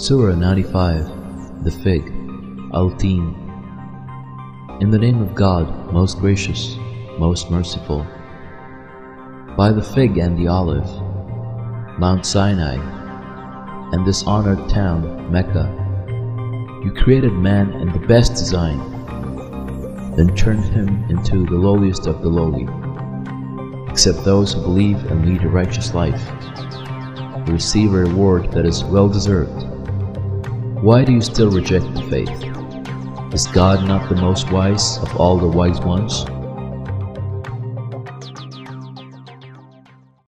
Surah 95 The Fig Al-Tin In the name of God, most gracious, most merciful. By the fig and the olive, Mount Sinai, and this honored town, Mecca, you created man in the best design, then turned him into the lowliest of the lowly, except those who believe and lead a righteous life, who receive a reward that is well deserved. Why do you still reject the faith? Is God not the most wise of all the wise ones?